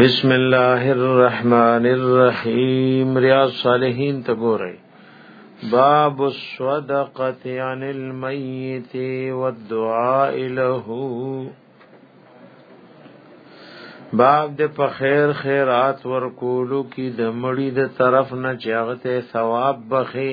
بسم الله الرحمن الرحیم ریاض صالحین ته ګورئ باب الصدقه عن الميت والدعاء له باب د په خیر خیرات ورکولو کې د مړی د طرف نه چاغته ثواب بخي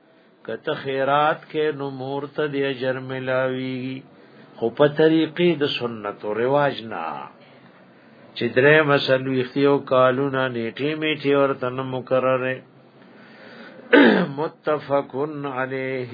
کته خیرات کې نو مور ته دی اجر ملاوي خو په طریقې د سنت او رواج نه چې درې مسلو یختیو کالونه نیټه میټه ورته مقرره متفقن علیه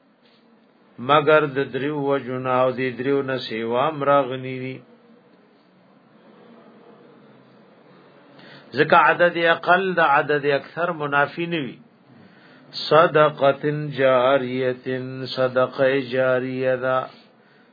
مگر د دریو وجنا او د دریو نسیوا مراغنی دي ځکه عدد اقل د عدد اکثر منافی نه وي صدقه جاریه صدقه جاریه